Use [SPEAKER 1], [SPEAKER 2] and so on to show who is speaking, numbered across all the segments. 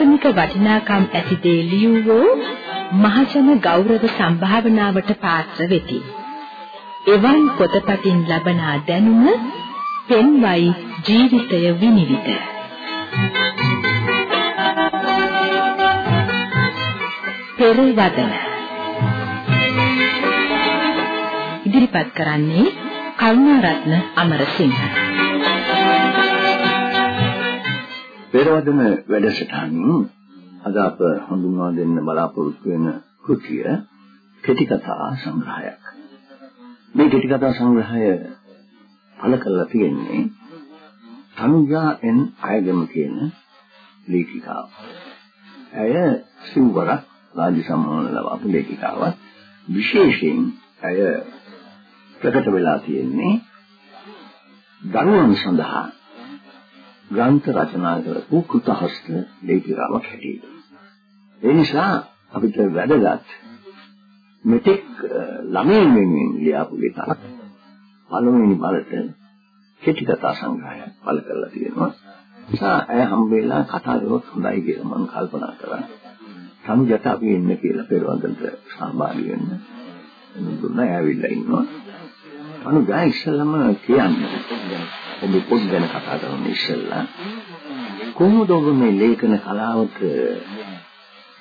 [SPEAKER 1] දාර්ශනික වටිනාකම් ඇති දේ ලියවෝ මහජන ගෞරව සම්භාවනාවට පාත්‍ර වෙති. එවන් පොතපතින් ලබන දැනුම පෙන්වයි ජීවිතය විනිවිද. පෙරවදන ඉදිරිපත් කරන්නේ කරුණාරත්න අමරසිංහ
[SPEAKER 2] පෙරවදන වැඩසටහනින් අද අප හඳුන්වා දෙන්න බලාපොරොත්තු වෙන කෘතිය කෙටි කතා සංග්‍රහයක්. මේ කෙටි කතා සංග්‍රහය පළ කරලා තියෙන්නේ තනුජා එන් අයගම කියන ලේඛිකාව. ඇය සිව්වරක් රාජ්‍ය සම්මාන ලබපු ලේඛිකාවක්. විශේෂයෙන් ඇය ප්‍රකට වෙලා තියෙන්නේ දරුවන් සඳහා ග්‍රන්ථ රචනා කරපු කෘතහස්ත ලේඛිකාවක් හැටියට. ඒ නිසා අපිට වැදගත් මෙතෙක් ළමයින් වෙනුවෙන් ලියාපු ලේඛනක් පළවෙනි බලට කෙටි කතා සංග්‍රහයක් පළ කරලා තියෙනවා. නිසා ඇය හම්බෙලා කතා කරොත් හොඳයි කියලා මම කල්පනා කරා. සමුජට අපි එන්න කියලා පෙරවන්දනට සහභාගී වෙන්න. දුන්නා ඇවිල්ලා ඉන්නවා. අනුගා ඉස්සෙල්ලම කියන්නේ. ඔබ පොත් ගැන කතා කරන ඉස්සෙල්ලා. කොහොමද ඔබ මේ ලේඛන කලාවට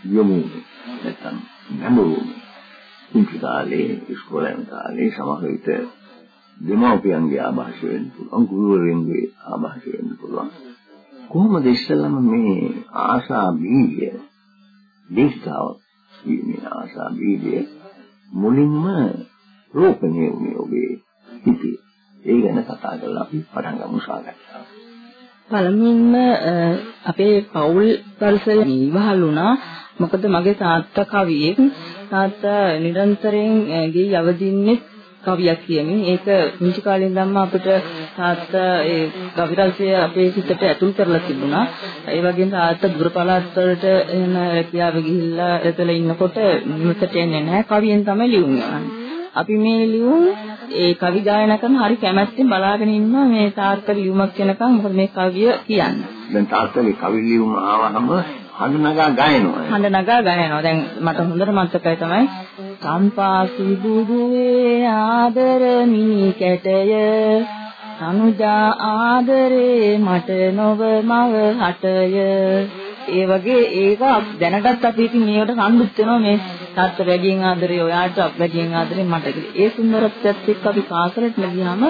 [SPEAKER 2] යොමු නැත්නම් නැඹුරු කුංචි කාලේ ඉස්කෝලේ කාලේ සමහර විට දෙමව්පියන්ගේ ආభాෂ වෙන්න පුළුවන් ගුරුවරයන්ගේ ආభాෂ වෙන්න පුළුවන්. කොහොමද ඉස්සෙල්ලම මේ ආශා බීජය දේශතාව මේ ආශා බීජය මුලින්ම රෝපණය වුණේ ඔබේ හිතේ ඒ ගැන කතා කරලා අපි පටන් ගමු සාකච්ඡාව.
[SPEAKER 3] පළමුවෙන්ම අපේ පෞල් පරිසරය ඉවහල් වුණා. මොකද මගේ තාත්තා කවියෙක්. තාත්තා නිරන්තරයෙන් ගේ යවදින්නේ කවියක් කියමින් ඒක මුංචි කාලේ ඉඳන්ම අපිට තාත්තා ඒ කවි රසය අපේ සිතට ඇතුල් කරලා තිබුණා. ඒ වගේම තාත්තා දුර පළාත් වලට එන රැකියාව ගිහිල්ලා එතන ඉන්නකොට මෙතට එන්නේ නැහැ කවියෙන් තමයි ලියුන්නේ. අපි මේ ලියුම් ඒ කවි ගායනා කරන හරි කැමැත්තෙන් බලාගෙන ඉන්නවා මේ තාත්තා ලියුමක් වෙනකන් මොකද මේ කවිය කියන්නේ.
[SPEAKER 2] දැන් තාත්තගේ කවි ලියුම ආවහම හඬ නගා ගයනවා.
[SPEAKER 3] හඬ නගා ගයනවා. දැන් මට හොඳට මතකයි තමයි සම්පාසි බුදුවේ ආදර මිනි කැටය සනුජා ආදරේ මට නොව මව හටය ඒ වගේ ඒක දැනටත් අපි ඉතින් මේකට සම්බුත් වෙනවා මේ තාත්තා වැඩියෙන් ආදරේ ඔයාට වැඩියෙන් ආදරේ මට කියලා. ඒ සුන්දරත්වයත් එක්ක අපි පාසලට ගියාම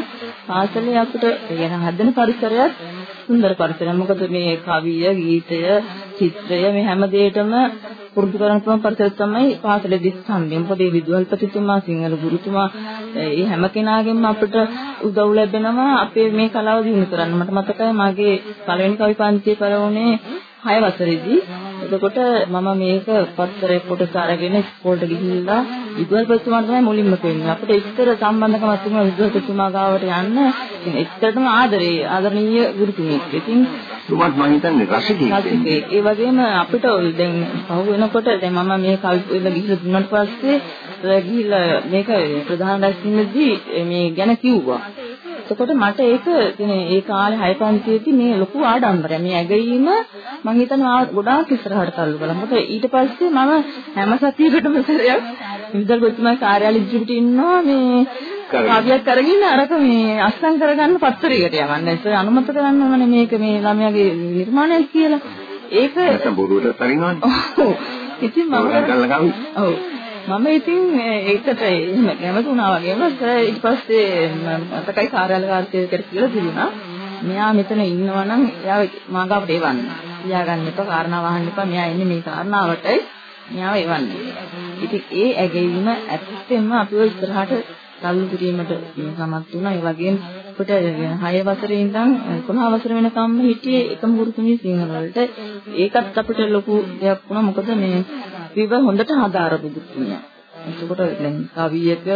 [SPEAKER 3] පාසලේ අපිට යන හදන පරිසරයත් සුන්දර පරිසරයක්. මොකද මේ කවිය, ගීතය, චිත්‍රය මේ හැම දෙයකම පුරුදු කරන තුම පරිසරය තමයි පාසලේ දිස්සම්බෙන්. මොකද මේ විදුහල්පතිතුමා, සිංහල ගුරුතුමා මේ හැම කෙනාගෙන්ම අපිට උදව් ලැබෙනවා අපේ මේ කලාව දිනු කරන්න. මට මතකයි මගේ පළවෙනි කවි පන්තියේ පළවුනේ 6 වසරේදී එතකොට මම මේක පත්තරේ කොටස අරගෙන ඉස්කෝලේට ගිහිල්ලා විදුහල්පතිතුමාට තමයි මුලින්ම කියන්නේ. අපිට ඉස්තර සම්බන්ධකමක් තිබුණා විදුහල්පතිතුමා ගාවට යන්න. ඉතින් එච්චරටම ආදරේ ආදරණීය ගුරුතුමෙක්. ඉතින්
[SPEAKER 2] තුමත් මම හිතන්නේ රසිකයෙක්.
[SPEAKER 3] ඒ වගේම අපිට දැන් පහු වෙනකොට දැන් මම මේ කවි වල ගිහිල්ලා දුන්නාට පස්සේ ගිහිල්ලා මේක ප්‍රධාන රැස්වීමේදී මේ ගැන කිව්වා. එතකොට මට ඒක ඒ කාලේ හය පන්තියේදී මේ ලොකු ආඩම්බරයක්. මේ ඇගීම මම හිතනවා ගොඩාක් ඉස්සරහට තල්ලු කළා. මොකද ඊට පස්සේ මම හැම සතියකටම සැරයක් විදල් ගොතුමා කාර්යාලෙ ඉදිරියට ඉන්නවා මේ කවියක් අරගෙන අරක මේ අස්සම් කරගන්න පත්තරයකට යවන්න. ඒක අනුමත කරන්න ඕනේ මේක මේ ළමයාගේ නිර්මාණයක් කියලා. ඒක
[SPEAKER 2] නැත්නම් බොරුවට තරිනවනේ.
[SPEAKER 3] ඔව්. ඉතින් මම ඔව්. මම ඉතින් ඒකට එහෙම කැමතුණා වගේම ඊට පස්සේ මතකයි කාර්යාල කාර්යයකට කියලා තිබුණා. මෙයා මෙතන ඉන්නවා නම් එයාව මාගාවට එවන්න. තියාගන්න එපා කාරණා වහන්න එපා. මෙයා ඉන්නේ මේ කාරණාවටයි. මෙයාව එවන්න. ඉතින් ඒ ඇගීම ඇත්තෙන්ම අපිව ඉස්සරහට තල්ලු කිරීමට සමත් වුණා. ඒ වගේම අපිට 6 වසරේ ඉඳන් 11 වසර වෙනකම්ම හිටියේ එකම ගුරුතුමිය සිංහල වලට. ඒකත් අපිට ලොකු දෙයක් වුණා. මොකද මේ විව හොඳට හදාරපු ගුරුතුමියා. එතකොට දැන් කවියක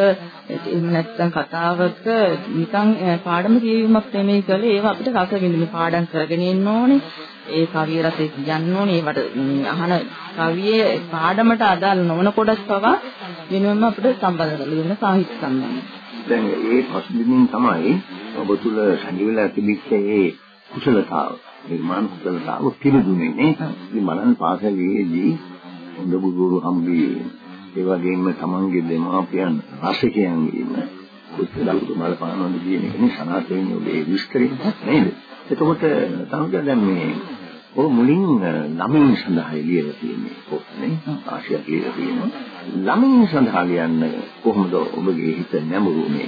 [SPEAKER 3] එහෙම නැත්නම් කතාවක නිකන් පාඩම කියවීමක් නෙමෙයි කළේ ඒවා අපිට රස විඳින්න පාඩම් කරගෙන ඉන්න ඕනේ ඒ කවිය රසය කියන්න ඕනේ ඒවට අහන කවියේ පාඩමට අදාළ නොවන කොටස් පවා වෙනම අපිට සම්බන්ධ කරලා දෙන සාහිත්‍ය සම්බන්ධ.
[SPEAKER 2] දැන් ඒ පසුබිමින් තමයි ඔබ තුල සංජීවලා තිබිච්ච ඒ කුසලතාව නිර්මාණ හදලා තාම පිළිදුනේ නේ. ඉතින් බලන්න පාසලේදී හොඳ බුදුරු හම්බී ඒ වගේම තමන්ගේ දෙමාපියන් රසිකයන්ගේම උත්තරලු බලපානවද කියන එක නේ සනාතෙන්නේ ඔබේ විස්තරය නේද? එතකොට තමයි දැන් මේ ඔය මුලින් ළමයින් සඳහා ලියලා තියෙන්නේ පොත්නේ ආශියක් ලියලා තියෙනවා ළමයින් සඳහා ලියන්න කොහොමද ඔබගේ හිත නැඹුරු මේ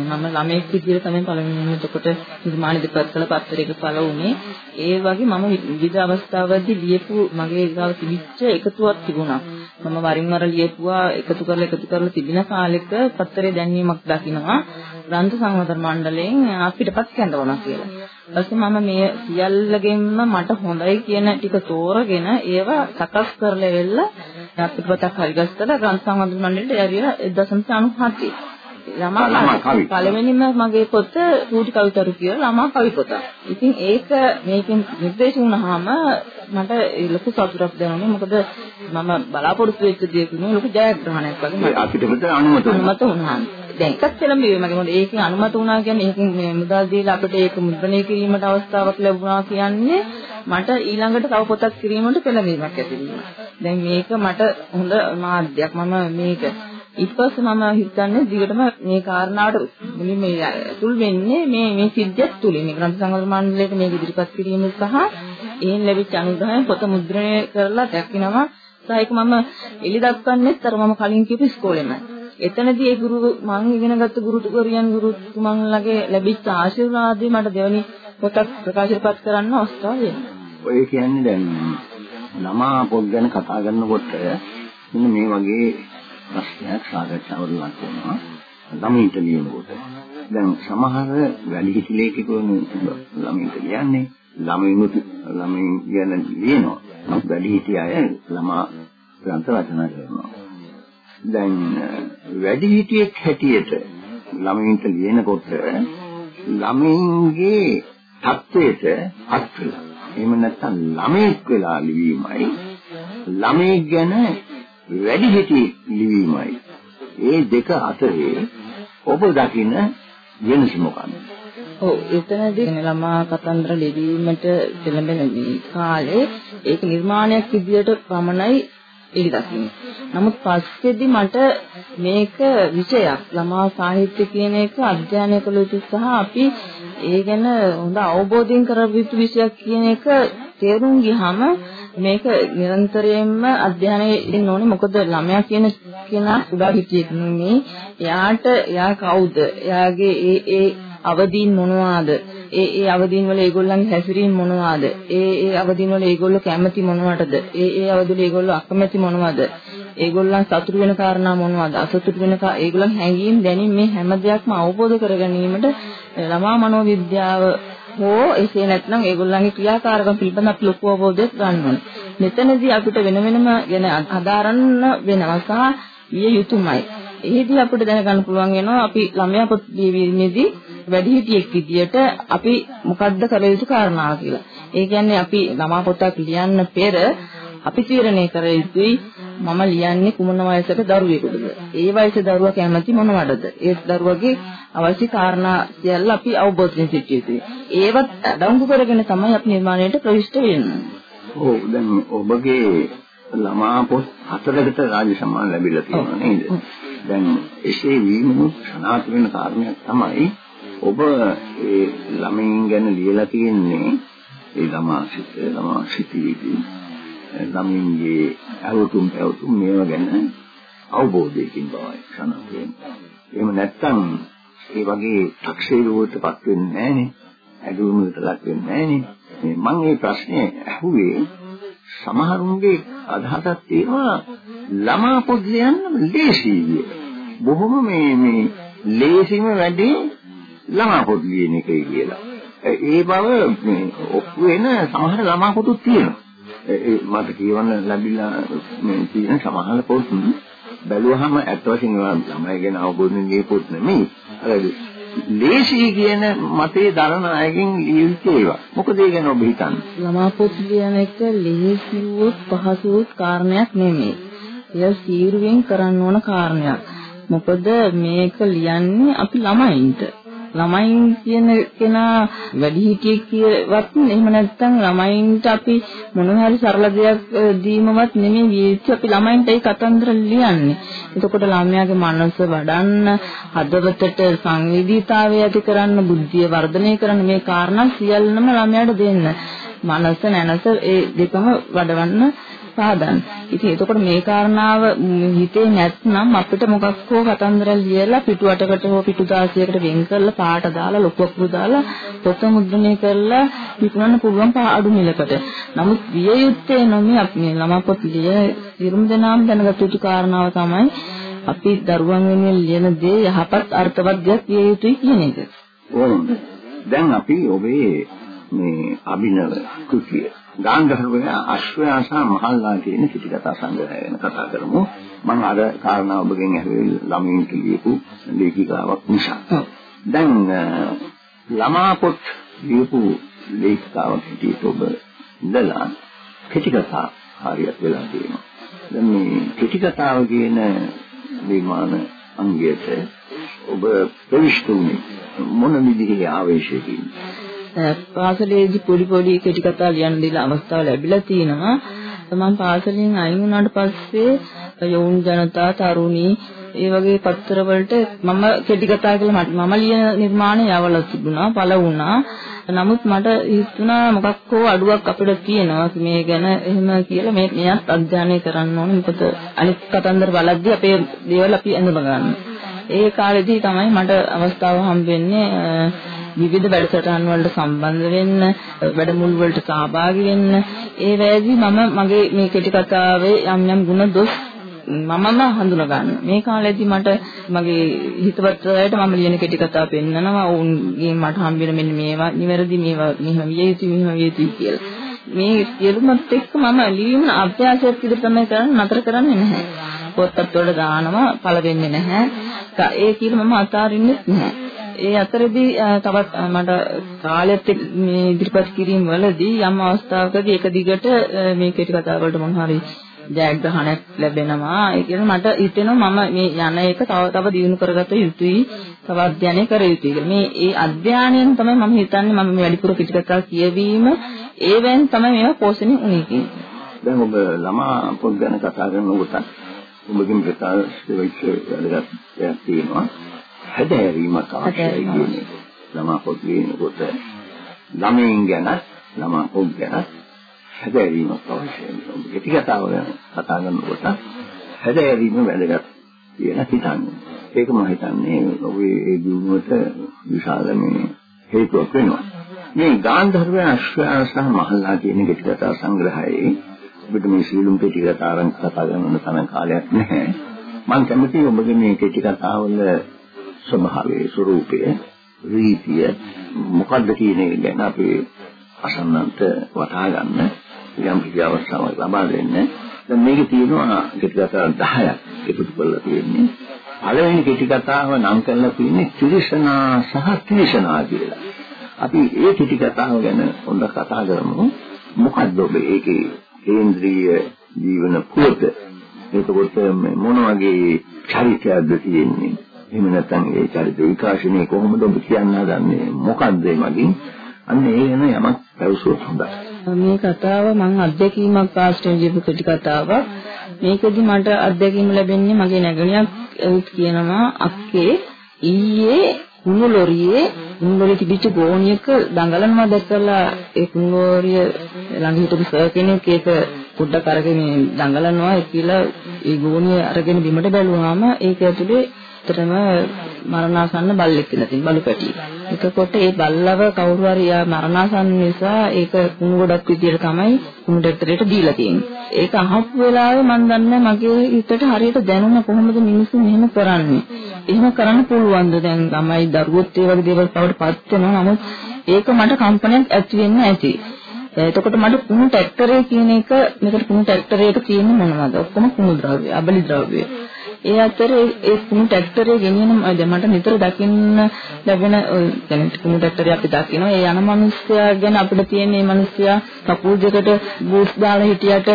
[SPEAKER 3] මම ළමයෙක් විදිහට තමයි පළවෙනිම එතකොට නිර්මාණ දෙපත් කළ පත්තරයක පළ වුණේ. ඒ වගේ මම විවිධ අවස්ථාවලදී ලියපු මගේ ගාව තිබිච්ච එකතුවක් තිබුණා. මම වරින් වර ලියපුවා එකතු කරලා එකතු කරලා තිබෙන කාලෙක පත්තරේ දැන්වීමක් දකිනවා. ග්‍රන්ථ සංවර්ධන මණ්ඩලයෙන් අපිටපත් කැඳවනවා කියලා. ඊපස්සේ මම මේ සියල්ලගෙන්ම මට හොඳයි කියන ටික තෝරගෙන ඒවා සකස් කරලා එල්ල අපිටපතක් හරිගස්සලා ග්‍රන්ථ සංවර්ධන මණ්ඩලයට ඇරියා 1997 ළමා කවි පළවෙනිම මගේ පොත රූටි කවිතරු කියලා ළමා කවි පොත. ඉතින් ඒක මේකෙන් නිර්දේශ වුණාම මට ලොකු සතුටක් දැනුනේ මොකද මම බලාපොරොත්තු වෙච්ච දේ කිනුනේ ලොකු ජයග්‍රහණයක් වගේ මට
[SPEAKER 2] අපිට පිට අනුමත
[SPEAKER 3] අනුමත වුණා. දැන් එකක් පෙළඹෙන්නේ මගේ මොකද ඒකෙන් අනුමත වුණා කියන්නේ ඒකෙන් මේ මුදල් දීලා අපිට ඒක මුද්‍රණය කිරීමට අවස්ථාවක් ලැබුණා කියන්නේ මට ඊළඟට තව පොතක් කිරීමට පෙළඹීමක් ඇති වුණා. දැන් මේක මට හොඳ මාධ්‍යයක් මම මේක ඊට පස්සේ මම හිතන්නේ දිගටම මේ කාරණාවට මුලින්ම මේ අතුල් වෙන්නේ මේ මේ සිද්ධියත් තුලින් මේ ග්‍රන්ථ සංවර්ධන මණ්ඩලයට මේක ඉදිරිපත් කිරීම සහ ඒන් ලැබිච්ච අනුග්‍රහයෙන් පොත මුද්‍රණය කරලා දක්ිනවා සහ ඒක මම එලි දක්වන්නේත් අර මම කලින් කියපු ඉස්කෝලේමයි. එතනදී ඒ ගුරු මම ඉගෙනගත්ත ගුරුතුමරියන් ගුරුතුමන්ලගේ ලැබිච්ච ආශිර්වාදය මට දෙවනි පොතක් ප්‍රකාශයටපත් කරන්න අවස්ථාව දෙනවා.
[SPEAKER 2] ඔය කියන්නේ දැන් ළමා පොත් ගැන කතා කරනකොට මෙන්න මේ වගේ ප්‍රශ්නයක් සාකච්ඡාවට ලක් වෙනවා ළමයින්ට ලියනකොට. දැන් සමහර වැඩිහිටි ලේඛකවරු ළමයින්ට කියන්නේ ළමයිනුත් ළමයින් කියන ලියනවා. නමුත් වැඩිහිටි අය ළමා ග්‍රන්ථ රචනා කරනවා. දැන් වැඩිහිටියෙක් හැටියට ළමයින්ට ලියනකොට ළමයින්ගේ තත්වයට අත් වෙලා. එහෙම නැත්නම් ළමෙක් වෙලා ලිවීමයි ළමයි ගැන වැඩිහිටි ලිවීමයි. මේ දෙක අතරේ ඔබ දකින වෙනස මොකක්ද?
[SPEAKER 3] ඔව් එතනදී ළමා කතන්දර ලිවීමට පෙළඹෙන කාලේ ඒක නිර්මාණයක් විදියට පමණයි එළි දකින්නේ. නමුත් පස්සේදී මට මේක විෂයක්. ළමා සාහිත්‍ය කියන එක අධ්‍යයනය කළ යුතු සහ අපි ඒ ගැන හොඳ අවබෝධයෙන් කරගන්න යුතු විෂයක් කියන එක තේරුම් ගියාම මේක නිරන්තරයෙන්ම අධ්‍යයනය වෙන්න ඕනේ. මොකද ළමයා කියන කෙනා උඩා හිටියෙක් නෙමෙයි. එයාට එයා කවුද? එයාගේ ඒ ඒ අවදීන් මොනවාද? ඒ ඒ අවදීන් වල ඒගොල්ලන්ගේ හැසිරීම මොනවාද ඒ ඒ අවදීන් වල ඒගොල්ලෝ කැමති මොනවටද ඒ ඒ අවදීන් ඒගොල්ලෝ අකමැති මොනවද ඒගොල්ලන් සතුටු වෙන කාරණා මොනවද අසතුටු වෙන ඒගොල්ලන් හැඟීම් දැනීම් මේ හැම දෙයක්ම අවබෝධ කර ගැනීමට ළමා මනෝවිද්‍යාව හෝ එසේ නැත්නම් ඒගොල්ලන්ගේ ක්‍රියාකාරකම් පිළිබඳ අපි ලොකු අවබෝධයක් ගන්න ඕනේ. මෙතනදී අපිට වෙන වෙනම ගැන අදාරන්න වෙනවා සහ විය යුතුමයි. එහෙදී අපිට දැනගන්න පුළුවන් වෙනවා අපි ළමයා පොත් ලියීමේදී වැඩිහිටියෙක් විදියට අපි මොකද්ද කළ යුතු කාරණා කියලා. ඒ කියන්නේ අපි ළමා පොතක් ලියන්න පෙර අපි තීරණය කර යුතුයි මම ලියන්නේ කුමන වයසක දරුවෙකුද? ඒ වයසේ දරුවා කැමති මොනවටද? ඒ දරුවගේ අවශ්‍ය කාරණා සියල්ල අපි අවබෝධයෙන් සිටිය යුතුයි. ඒවත් අඩංගු කරගෙන තමයි අපි නිර්මාණයට ප්‍රවිෂ්ඨ වෙන්නේ.
[SPEAKER 2] ඔව් දැන් ඔබගේ ළමා පොත් හතරකට රාජ්‍ය සම්මාන ලැබිලා තියෙනවා නේද? දැන් එසේ වීමනොත් සනාථ වෙන කාරණයක් තමයි ඔබ ඒ ළමයින් ගැන ලියලා තියෙන්නේ ඒ ළමා සිත ළමා සිතීදී ළමින්ගේ අවතුම් පැවතුම් මේවා ගැන අවබෝධයකින් බවයි සනහයෙන්. එහෙම නැත්නම් ඒ වගේ 탁සේරුවටපත් වෙන්නේ නැහනේ. ඇදුමුකට ලක් වෙන්නේ නැහනේ. මම මේ ප්‍රශ්නේ අහුවේ සමහරුන්ගේ අදහසක් තියෙනවා ළමා පොත් ලියන්න ලේසි බොහොම මේ මේ ලේසිම වැඩේ ළමා පොත් ලියන එකයි කියලා. ඒ බව මේ ඔප්පු වෙන සමහර ළමා පොතුත් තියෙනවා. ඒ මට කියවන්න ලැබිලා මේ තියෙන සමහර පොත් බැලුවහම ඇත්ත වශයෙන්ම ළමයි ගැන අවබෝධයෙන් ලියපොත් නෙමෙයි. අර ලේසි කියන මතේ දරන අයගෙන් ලියවිච්ච ඒවා. මොකද ඒ ගැන ඔබ හිතන්නේ?
[SPEAKER 3] ළමා පොත් ලියන එක ලේසිවොත් පහසුවොත් කාරණයක් නෙමෙයි. එය සීරුවෙන් කරන්න ඕන කාරණයක්. මොකද මේක ලියන්නේ අපි ළමයින්ට. ළමයින් කියන කෙනා වැඩිහිටියෙක් කියවත් එහෙම නැත්නම් ළමයින්ට අපි මොන හරි සරල දෙයක් දීමවත් නෙමෙයි විදිහට අපි ළමයින්ට ඒ කතන්දර ලියන්නේ. එතකොට ළමයාගේ මනස වඩන්න, හදවතට සංවේදීතාවය ඇති කරන්න, බුද්ධිය වර්ධනය කරන්න මේ කාරණා සියල්ලම ළමයාට දෙන්න. මනස නැනස ඒ දෙකම වඩවන්න සාදන්. ඉතින් එතකොට මේ කාරණාව හිතේ නැත්නම් අපිට මොකක් හෝ කතන්දරයක් ලියලා පිටු 8කට හෝ පිටු 16කට වෙන් කරලා පාට දාලා ලොකුක්රු දාලා පොත මුද්‍රණය කරලා විකුණන්න පුළුවන් අඩු මිලකට. නමුත් විය යුත්තේ නොමි අපි මේ ළමා පොත් ලිය සිරුම් දනාම් දැනගත යුතු කාරණාව තමයි අපි දරුවන් වෙනුවෙන් ලියන දේ යහපත් අර්ථවත් දෙයක් විය යුතුයි කියන එක.
[SPEAKER 2] ඕන. දැන් අපි ඔබේ මේ අභිනව කෘතිය ගාන්ධර්වය අශ්වයා සහ මහල්ලා කියන පිටිකතා සංග්‍රහය ගැන කතා කරමු. මම අර කාරණා ඔබගෙන් ඇහුවේ ළමයින් කියපු ලේඛිකාවක් නිසා. දැන් ළමා පොත් ලියපු ලේඛිකාවක් හිටියට ඔබ ඉඳලා පිටිකතා හරියට වෙලා තියෙනවා. දැන් මේ පිටිකතාව කියන විමාන අංගයට ඔබ ප්‍රවිෂ්ඨ වුණේ මොන විදිහේ ආවේශයකින්ද?
[SPEAKER 3] පාසලේදී පොඩි පොඩි කෙටි කතා ලියන්න දීලා අවස්ථාව ලැබිලා තිනවා. මම පාසලෙන් අයින් වුණාට පස්සේ යෝන් ජනතා තරුණී ඒ වගේ පත්තර වලට මම කෙටි කතා කියලා මම ලියන නිර්මාණ යවලා තිබුණා පළ වුණා. නමුත් මට හිතුණා මොකක් හෝ අඩුවක් අපිට තියෙනවා මේ ගැන එහෙම කියලා මේ මෙයත් අධ්‍යයනය කරන්න ඕනේ. මොකද අනිත් කතන්දර බලද්දී අපේ දේවල් අපි අඳුම ගන්න. ඒ කාලෙදී තමයි මට අවස්ථාව හම්බෙන්නේ විවිධ වැඩසටහන් වලට සම්බන්ධ වෙන්න, වැඩමුළු වලට සහභාගී වෙන්න. ඒ වෙලාවේදී මම මගේ මේ කෙටි කතාවේ යම් යම් ಗುಣ දොස් මමම හඳුනා ගන්න. මේ කාලෙදී මට මගේ හිතවත් අයට මම ලියන කෙටි කතා පෙන්නනවා. ඔවුන්ගේ මට හම්බෙන මෙන්න මේවා නිවැරදි මේවා මෙහෙම විය යුතුයි මෙහෙම විය යුතුයි කියලා. මේ සියලුමත් එක්ක මම ලියීම අභ්‍යාසයක් විදිහට තමයි කරන්නේ නතර කරන්නේ නැහැ. පොත්පත් වල දානවා පළ වෙන්නේ නැහැ. ඒ කියලා මම අතාරින්නේ නැහැ. ඒ අතරදී තවත් මට කාලෙත් මේ ඉදිරිපත් කිරීම වලදී යම් අවස්ථාවකදී එක දිගට මේ කෙටි කතා වලට මොන හරි ජයග්‍රහණයක් ලැබෙනවා ඒ කියන්නේ මට හිතෙනවා මම මේ යන එක තව තව දියුණු කරගත යුතුයි තව අධ්‍යයනය කර යුතුයි කියලා. මේ ඒ අධ්‍යයනයෙන් තමයි මම හිතන්නේ මම මේ වැඩිපුර කෙටි කතා කියවීම ඒවෙන් තමයි මේවා පෝෂණය වුනේ කියන්නේ.
[SPEAKER 2] දැන් ඔබ ළමා පොත් ගැන කතා කරනකොට ඔබගෙන් ප්‍රකාශ වෙච්ච වැදගත් දෙයක් තියෙනවා. හැදෑරීමක් අවශ්‍යයි කියන්නේ. ළමා පොත් ලියනකොට ළමයින් ගැන ළමා පොත් ගැන හැදෑරීමක් අවශ්‍යයි. ඒටි කතාව ගැන කතා කරනකොට හැදෑරීම වැදගත් කියලා හිතන්නේ. ඒක මම හිතන්නේ ඔබේ ඒ දිනුවට විශාල මේ හේතුවක් වෙනවා. මේ ගාන්ධර්ව අශ්වයා සහ මහල්ලා කියන කෙටි කතා සංග්‍රහයේ ඔබට මේ සීලුම් කෙටි කතා අරන් කතා කරන තරම් කාලයක් නැහැ. මම කැමතියි ඔබගේ මේ කෙටි කතාවල ස්වභාවයේ ස්වરૂපය රීතිය මොකද්ද කියන එක ගැන අපි අසන්නන්ට වටහා ගන්න යම් කිසි අවස්ථාවක් ලබා දෙන්න. දැන් මේකේ තියෙනවා කෙටි කතා 10ක් එකතු කරලා තියෙන්නේ. පළවෙනි කෙටි කතාව නම් කරලා තියෙන්නේ ත්‍රිශනා සහ ත්‍රිශනා කියලා. අපි ඒ කෙටි කතාව ගැන හොඳ කතා කරමු. මොකද්ද ඔබ ඒකේ කේන්ද්‍රීය ජීවන පුවත? එතකොට මොන වගේ චරිතයක්ද තියෙන්නේ? එහෙම නැත්නම් ඒ චරිත විකාශනය කොහොමද ඔබ කියන්න හදන්නේ මොකද්ද මගින්? අන්න ඒ වෙන යමක් පැවසුවොත් හොඳයි.
[SPEAKER 3] මේ කතාව මම අත්දැකීමක් ආශ්‍රයෙන් කියපු කෙටි කතාවක්. මේකෙදි මට අත්දැකීම ලැබෙන්නේ මගේ නැගණියක් එවුත් කියනවා අක්කේ ඊයේ කුණු ලොරියේ කුණු ලොරිය තිබිච්ච ගෝණියක දඟලනවා දැක්කලා ඒ කුණු ලොරිය ළඟ හිටපු සර් කෙනෙක් ඒක පොඩ්ඩක් අරගෙන දඟලනවා කියලා ඒ ගෝණිය අරගෙන බිමට බැලුවාම ඒක ඇතුලේ ඇත්තටම මරණාසන්න බල්ලෙක් ඉඳලා තියෙන බලු පැටියෙක්. එතකොට ඒ බල්ලව කවුරු හරි යා මරණාසන්න නිසා ඒක කුණු ගොඩක් විදියට තමයි කුණු දෙතරේට දීලා තියෙන්නේ. ඒක අහපු වෙලාවේ මම දන්නේ මගේ හිතට හරියට දැනුණ කොහොමද මිනිස්සු මෙහෙම කරන්නේ. එහෙම කරන්න පුළුවන්ද දැන් ළමයි දරුවොත් ඒ වගේ දේවල් බවට පත් වෙනවා. නමුත් ඒක මට කම්පනයක් ඇති වෙන්න ඇති. එතකොට මට කුණු ට්‍රැක්ටරේ කියන එක මේකට කුණු ට්‍රැක්ටරේට කියන්නේ මොනවද? ඔක්කොම කුණු ද්‍රව්‍ය, අබලි ද්‍රව්‍ය. ඒ අතරේ ඒ කුණු ට්‍රැක්ටරේ ගෙනියන දැන් මට නිතර දකින්න ලැබෙන දැන් කුණු ට්‍රැක්ටරේ අපි දකිනවා ඒ යන මිනිස්සයා ගැන අපිට තියෙන මේ මිනිස්සයා කපූල් දෙකට බූට්ස් දාලා හිටියට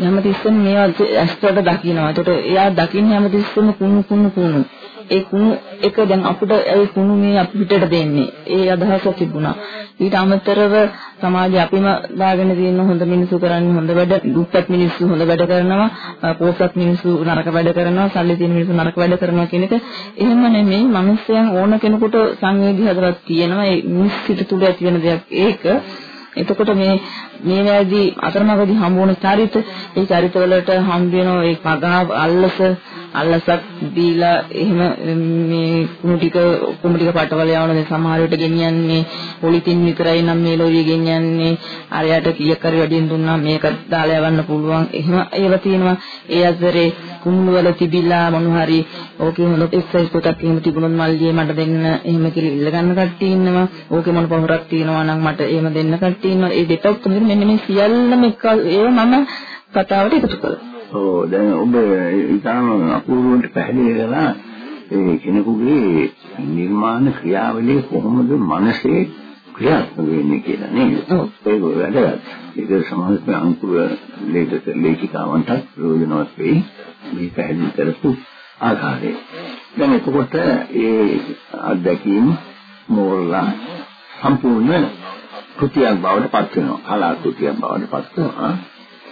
[SPEAKER 3] හැමතිස්සෙම මේවා ඇස්තට දකින්නවා. ඒකට එයා දකින්න හැමතිස්සෙම කුණු කුණු කුණු. ඒ කුණු එක දැන් අපිට ඒ කුණු මේ අපිට දෙන්නේ. ඒ අදහස තිබුණා. ඊට අමතරව සමාජයේ අපිම දාගෙන තියෙන හොඳ මිනිස්සු කරන්නේ හොඳ වැඩ, දුප්පත් මිනිස්සු හොඳ වැඩ කරනවා, පොහොසත් මිනිස්සු නරක වැඩ කරනවා, සල්ලි තියෙන මිනිස්සු නරක වැඩ කරනවා කියන එක එහෙම නෙමෙයි. මිනිස්යන් ඕන කෙනෙකුට සංවේදී හදවත් තියෙනවා. ඒ මිනිස් තුළ ඇති වෙන දෙයක් ඒක. එතකොට මේ මේ වැදී අතරමඟදී හම්බ වුණ චරිත ඒ චරිතවලට හම්බ වෙන ඒ පගාව අල්ලස අල්ලසක් දීලා එහෙම මේ කුණු ටික කුණු ටික පටවල යවන දැන් සමහර විට ගෙනියන්නේ පොලිතින් විතරයි නම් මේ ලෝරිය ගෙනියන්නේ අරයට කීයක් හරි වැඩියෙන් දුන්නා මේක දාලා යවන්න පුළුවන් එහෙම ඒව තියෙනවා. ඒ අතරේ කුණු වල තිබිලා මොන හරි ඕකේ මොන එක්සයිස් පොතක් එහෙම තිබුණොත් මල්ලියේ මට දෙන්න එහෙම කියලා ඉල්ල ගන්න කට්ටිය ඉන්නවා ඕකේ මොන පහරක් තියෙනවා නම් මට එහෙම දෙන්න කට්ටිය ඉන්නවා ඒ දෙපැත්ත මෙන්න මේ සියල්ලම එක ඒව මම කතාවට එකතු කළා
[SPEAKER 2] ඔව් දැන් ඔබ ඉතාම අපූර්වවට පැහැදිලි කළා ඒ කෙනෙකුගේ නිර්මාණ ක්‍රියාවලිය කොහොමද මනසේ ක්‍රියාත්මක වෙන්නේ කියලා නේද? ඒක වැදගත්. ඒක සමාජයේ අංකුර ලේඛක ලේඛිකාවන්ට ප්‍රයෝජනවත් වෙයි. මේ පැහැදිලි කරපු ආකාරය. දැන් එතකොට ඒ අත්දැකීම් මෝරලා සම්පූර්ණ කෘතියක් බවට පත් වෙනවා. කලා කෘතියක් බවට පත් වෙනවා.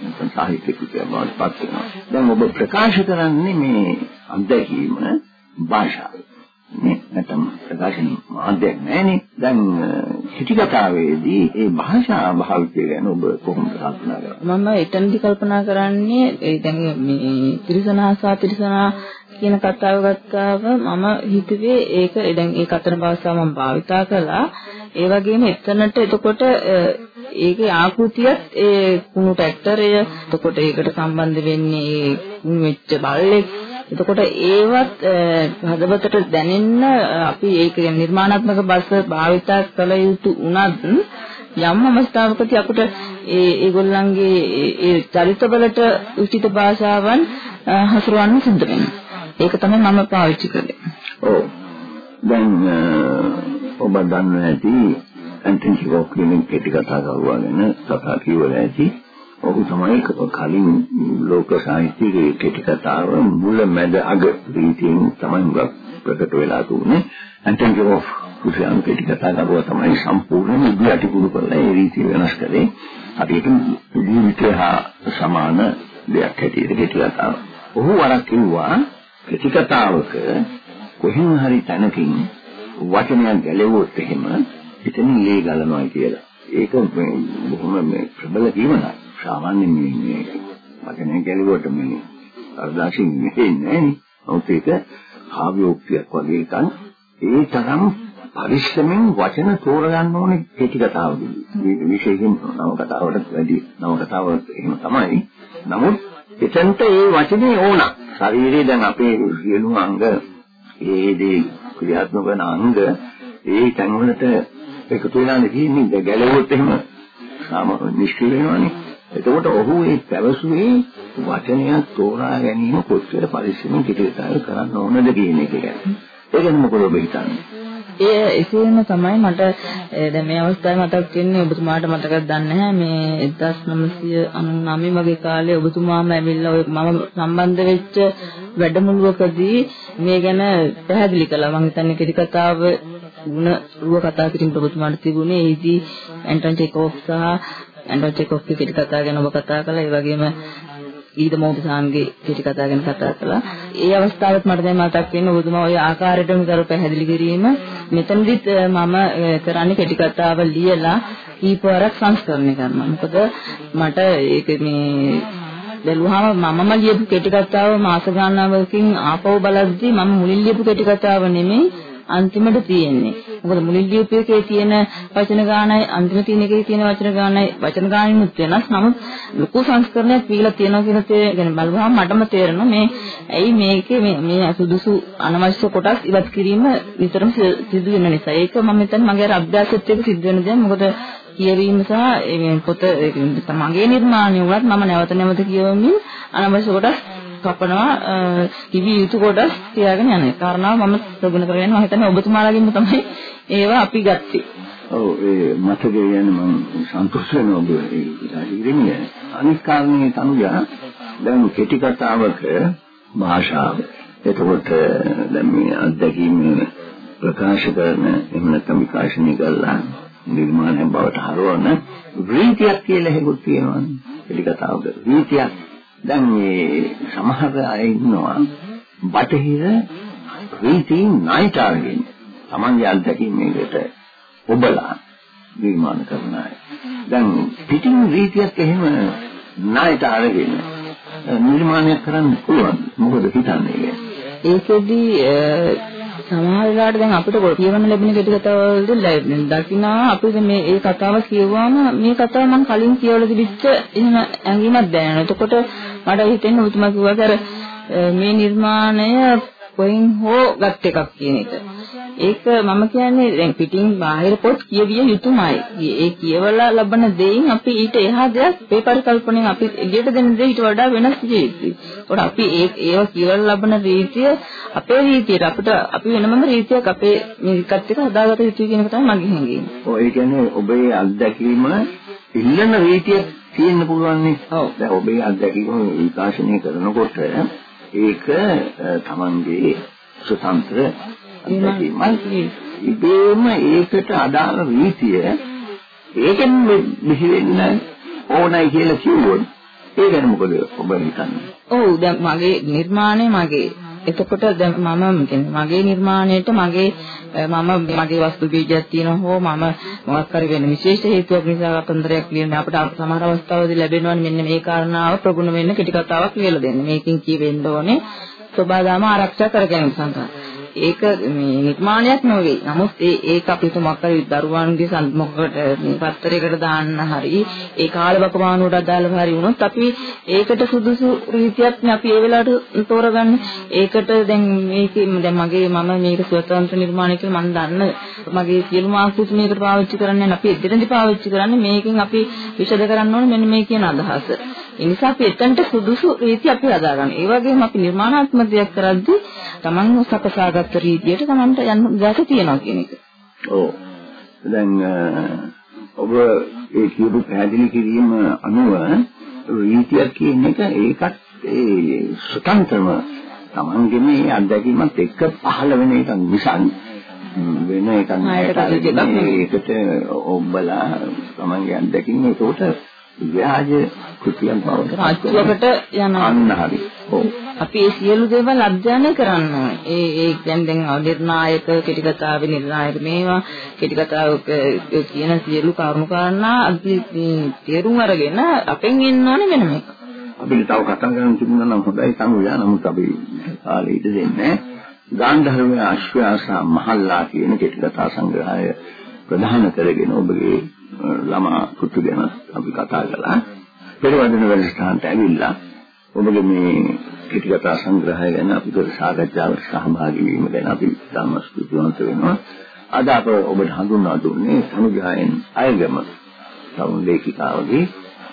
[SPEAKER 2] නැත්නම් සාහිත්‍ය කෘතියක් බවට පත් වෙනවා. දැන් ඔබ ප්‍රකාශ කරන්නේ මේ අත්දැකීම භාෂාවෙන්. නේ නැත්නම් ප්‍රකාශන මාධ්‍යයක් නැහැනේ. දැන් හිටි කතාවේදී ඒ භාෂා භාවිතය ගැන ඔබ කොහොමද කල්පනා කරන්නේ?
[SPEAKER 3] මම එතනදි කල්පනා කරන්නේ ඒ දැන් මේ ත්‍රිසනා සහ ත්‍රිසනා කියන කතාව ගත්තාම මම හිතුවේ ඒක දැන් ඒ කතන භාෂාව මම භාවිතා කළා. ඒ වගේම එතනට එතකොට ඒකේ ආකෘතියත් ඒ කුණු ට්‍රැක්ටරය එතකොට ඒකට සම්බන්ධ වෙන්නේ කුණු වෙච්ච බල්ලෙක් එතකොට ඒවත් හදවතට දැනෙන්න අපි ඒක නිර්මාණාත්මක බස් භාවිතා කළ යුතු උනත් යම් අවස්ථාවකදී අපිට ඒ ඒගොල්ලන්ගේ ඒ චරිතවලට උචිත භාෂාවන් හසුරවන්න සිද්ධ වෙනවා. ඒක තමයි මම පාවිච්චි කළේ.
[SPEAKER 2] ඔව්. දැන් ඔබ දන්නවා ඇති ඇන්ටන් චිකෝ කියන කෙටි කතා කරුවා ගැන කතා කියවලා ඇති. ඔහු තමයි කලින් ලෝක සාහිත්‍යයේ කෙටි කතාව මුල මැද අග රීතියෙන් තමයි ප්‍රකට වෙලා තුනේ. ඇන්ටන් චිකෝ කුසියන් කෙටි කතා කරුවා තමයි සම්පූර්ණ ඉදිරියට පුරු කරලා ඒ රීතිය වෙනස් කළේ. අපි ඒක ජීවිතය හා සමාන දෙයක් හැටියට කෙටි කතාව. ඔහු වරක් කිව්වා කෙටි කතාවක කොහෙන් හරි තැනකින් වචනයක් ගැලෙවොත් එහෙම එතනින් ලේ ගලනවා කියලා. ඒක බොහොම මේ ප්‍රබල කීමනක්. සාමාන්‍යයෙන් මේ මේ වචනයක් ගැලෙවොත් මේ අර්ධාසින් නෙන්නේ නෑනේ. ඔත් ඒක කාව්‍යෝක්තියක් වගේ එකක්. ඒ තරම් පරිස්සමෙන් වචන තෝරගන්න ඕනේ කෙටි කතාවකදී. විශේෂයෙන් නව කතාවට වැඩි නව කතාවක් එහෙම තමයි. නමුත් එතනට ඒ වචනේ ඕන. ශරීරයේ දැන් අපේ සියලුම අංග ඒ දේ ක්‍රියාත්මක වෙන අංග ඒ තැන්වලට එකතු වෙලානේ තියෙන්නේ ගැලවුවොත් එහෙම සාම නිෂ්ක්‍රිය වෙනවනේ එතකොට ඔහු ඒ පැවසුවේ වචනයක් තෝරා ගැනීම කොච්චර පරිස්සමෙන් කිටිකාර කරන්න ඕනද කියන එක ගැන. ඒ ගැන මොකද ඔබ හිතන්නේ?
[SPEAKER 3] ඒ එසේම තමයි මට දැන් මේ අවස්ථාවේ මතක් වෙන්නේ ඔබතුමාට මතකද දන්නේ නැහැ. මේ 1999 වගේ කාලේ ඔබතුමාම ඇවිල්ලා ඔය මම සම්බන්ධ වෙච්ච වැඩමුළුවකදී මේ ගැන පැහැදිලි කළා. මම හිතන්නේ කෙටි කතාව ගුණ රුව කතා කිරීම ඔබතුමාට තිබුණේ. ඒදී ඇන්ටන් චෙකෝෆ් සහ ඇන්ටන් චෙකෝෆ්ගේ කෙටි කතා ගැන ඔබ කතා කළා ඒ වගේම ඊට මොහොතසාන්ගේ කෙටි කතා ගැන කතා කළා. ඒ අවස්ථාවත් මට දැන් මතක් වෙන්නේ ඔබතුමා ওই ආකාරයටම කර පැහැදිලි කිරීම. මෙතනදිත් මම කරන්නේ කෙටි කතාව ලියලා කීපවරක් සංස්කරණය කරනවා. මොකද මට ඒක මේ බැලුවාම මමම ලියපු කෙටි කතාව මාස ගණනාවකින් ආපහු බලද්දී මම මුලින් ලියපු කෙටි කතාව නෙමෙයි අන්තිමට තියෙන්නේ. මොකද මුලින් ලියපු එකේ තියෙන වචන ගානයි අන්තිම තියෙන එකේ තියෙන වචන ගානයි වචන ගානිනුත් වෙනස්. නමුත් ලොකු සංස්කරණයක් වීලා තියෙනවා කියලා තේරෙන බලුවාම මටම තේරෙනවා මේ ඇයි මේකේ මේ මේ සුදුසු අනවශ්‍ය කොටස් ඉවත් කිරීම විතරම සිදු වෙන නිසා. ඒක මම හිතන්නේ මගේ අර අභ්‍යාසෙත් එක්ක සිද්ධ වෙන දෙයක්. මොකද කියවීම සහ මේ පොත මගේ නිර්මාණය වුණත් මම නැවත නැවත කියවමින් අනවශ්‍ය කොටස් කපනවා කිවි යුතු කොටස් තියාගෙන යන කාරණාව මම ප්‍රගුණ කරගෙන මම හිතන්නේ ඔබතුමාලාගෙන්ම තමයි ඒවා අපි ගත්තේ.
[SPEAKER 2] ඔව් ඒ මතකය ගැන මම සන්තෝෂ වෙනවා ඔබ ඉතින් අනිත් කාරණේ තනුජා දැන් කෙටි කතාවක භාෂාව එතකොට දැන් මේ අත්දැකීම් ප්‍රකාශ කරන එහෙම නැත්නම් විකාශනය කළා නිර්මාණය බවට හරවන රීතියක් කියලා හේකුත් තියෙනවානේ. පිළිකතාවක රීතියක්. දැන් මේ සමහර අය ඉන්නවා බටහිර රීතීන් ණයට අරගෙන Tamange අත්දැකීම් මේකට ඔබලා නිර්මාණ කරන අය. දැන් පිටින් රීතියක් එහෙම ණයට අරගෙන නිර්මාණය කරන්න පුළුවන්. මොකද හිතන්නේ?
[SPEAKER 3] ඒකෙදි සමහර වෙලාවට දැන් අපිට කියවන්න ලැබෙන කෙටි කතාවල් දකිනා අපි මේ ඒ කතාව කියවුවාම මේ කතාව මම කලින් කියවලා තිබිච්ච එහෙම ඇඟීමක් දැනෙනවා. එතකොට මට හිතෙන්නේ ඔබතුමා කිව්වා මේ නිර්මාණය කොයින් හෝ ගත් එකක් කියන එක. ඒක මම කියන්නේ දැන් පිටින් බාහිර පොත් කියවිය යුතුමයි. ඒ කියවලා ලබන දෙයින් අපි ඊට එහා දෙයක් මේ පරිකල්පණයෙන් අපි එළියට දෙන දේ ඊට වඩා වෙනස් ජීවිතයි. ඒකට අපි ඒ ඒව කියවලා ලබන රීතිය අපේ රීතියට අපිට අපි වෙනමම රීතියක් අපේ මේකත් එක්ක හදාගත යුතුයි කියන එක තමයි මගේ හැඟීම.
[SPEAKER 2] ඒ කියන්නේ ඔබේ අත්දැකීම ඉල්ලන රීතිය තියෙන්න පුළුවන් නේ. ඔව්. දැන් ඔබේ අත්දැකීම විකාශනය කරනකොට ඒක තමන්ගේ ස්වතන්ත්‍ර අත්දැකීමයි. ඉබේම ඒකට අදාළ රීතිය ඒකෙන් මෙහි වෙන්න ඕනයි කියලා කිව්වොත් ඒ ගැන මොකද ඔබ හිතන්නේ?
[SPEAKER 3] ඔව් දැන් මගේ නිර්මාණය මගේ එතකොට දැන් මම මගේ නිර්මාණයට මගේ මම මගේ වස්තු බීජයක් තියෙනවා හෝ මම මොකක් හරි වෙන විශේෂ හේතුවක් නිසා කතන්දරයක් ලියන්න අපිට සමහර අවස්ථාවලදී ලැබෙනවනේ මෙන්න මේ කාරණාව ප්‍රගුණ වෙන්න කෙටි කතාවක් ලියලා දෙන්න. මේකෙන් කියවෙන්න ඕනේ සබාදාම ආරක්ෂා කර ගැනීම සඳහා. ඒක මේ නිර්මාණයක් නෙවෙයි. නමුත් ඒ ඒක අපිට මොකක් හරි දරුවන්ගේ සම්මුඛකට මේ පත්තරයකට දාන්න හරි ඒ කාලවකවානුවට අදාළව හරි වුණොත් අපි ඒකට සුදුසු රීතියක් අපි ඒ වෙලාවට තෝරගන්නේ. ඒකට දැන් මේක දැන් මගේ මම මේක ස්වතන්ත්‍ර නිර්මාණය කියලා මම දන්න මගේ සියලුම ආකෘති මේකට පාවිච්චි කරන්නේ අපි එදිනෙදි පාවිච්චි කරන්නේ මේකෙන් අපි විෂද කරන්න ඕනේ මෙන්න මේ කියන අදහස. ඒ නිසා අපි එතනට සුදුසු රීති අපි හදාගන්න. ඒ වගේම අපි නිර්මාණාත්මක දෙයක් කරද්දී Taman සකසාගත්ත රීතියට Tamanට යන්න ගැට තියනවා කියන එක.
[SPEAKER 2] ඔව්. දැන් ඔබ ඒ කියපු පැහැදිලි කිරීම අනුව රීතියක් කියන එක ඒකත් ඒ ස්වතන්ත්‍රම Tamanගේ මේ අත්දැකීමත් එක්ක පහළ වෙන එකක් මිසක් වෙන එකක් නෑ. ඒකට ඔබලා Tamanගේ අත්දැකීම ඒකට ව්‍යාජ කෘතියක් බවට
[SPEAKER 3] රාජ්‍යයකට යනවා.
[SPEAKER 2] අන්න හරි. ඔව්.
[SPEAKER 3] අපි මේ සියලු දේවල් අධ්‍යයනය කරන්න ඕනේ. ඒ ඒ දැන් දැන් නිර්ණායක කෙටි කතාවේ නිර්ණායක මේවා කෙටි කතාවක කියන සියලු කරුණු කාරණා අපි තේරුම් අරගෙන අපෙන් එන්න ඕනේ වෙන මේක.
[SPEAKER 2] අපිට තව කතා කරන්න තිබුණා නම් හොඳයි සමුයා නමුත් අපි කාලේ ඉඳ දෙන්නේ ගාන්ධර්වයේ අශ්වයාස මහල්ලා කියන කෙටි කතා සංග්‍රහය ප්‍රධාන කරගෙන ඔබගේ ළමා පුතු ගැන අපි කතා කළා. පෙරවදන වැඩසටහනට ඇවිල්ලා ඔබගේ මේ කෙටි කතා සංග්‍රහය ගැන අපි කර සාකච්ඡාවට සහභාගී වීම ගැන අපි ඉතාම ස්තුතිවන්ත වෙනවා. අද අප ඔබට හඳුන්වා දුන්නේ සමුදායෙන් අයගම තරුණ ලේඛිකාවගේ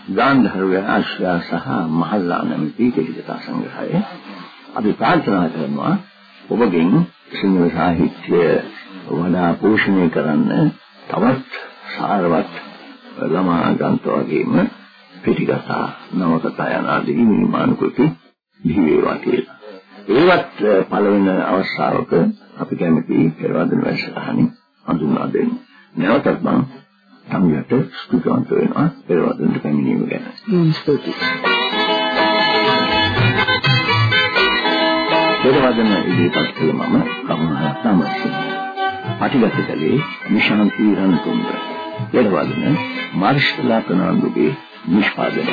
[SPEAKER 2] ගාන්ධර්වය ආශ්‍රය සහ මහල්ලා නැමැති කෙටි කතා සංග්‍රහය. අපි ප්‍රාර්ථනා කරනවා ඔබගෙන් සිංහල සාහිත්‍ය වඩා පෝෂණය කරන්න තවත් සාරවත් ළමා ග්‍රන්ථ වගේම පිටිකතා නවකතා යන ආදී නිර්මාණ කෘති බිහි වේවා කියලා. ඒවත් පළවෙනි අවස්ථාවක අපි කැමති පෙරවදන වැඩසටහනින් හඳුන්වා දෙන්න. නැවතත් මම සම්යට ස්තුතිවන්ත වෙනවා පෙරවදනට පැමිණීම ගැන.
[SPEAKER 3] ස්තුතියි.
[SPEAKER 2] පෙරවදන ඉදිරිපත් කළ මම කමුණා සමස්සිංහ. පටිගත කළේ නිශාන්ති රණතුංග. පෙරවදන මාර්ෂ්ලා ප්‍රනාන්දුගේ නිෂ්පාදනය.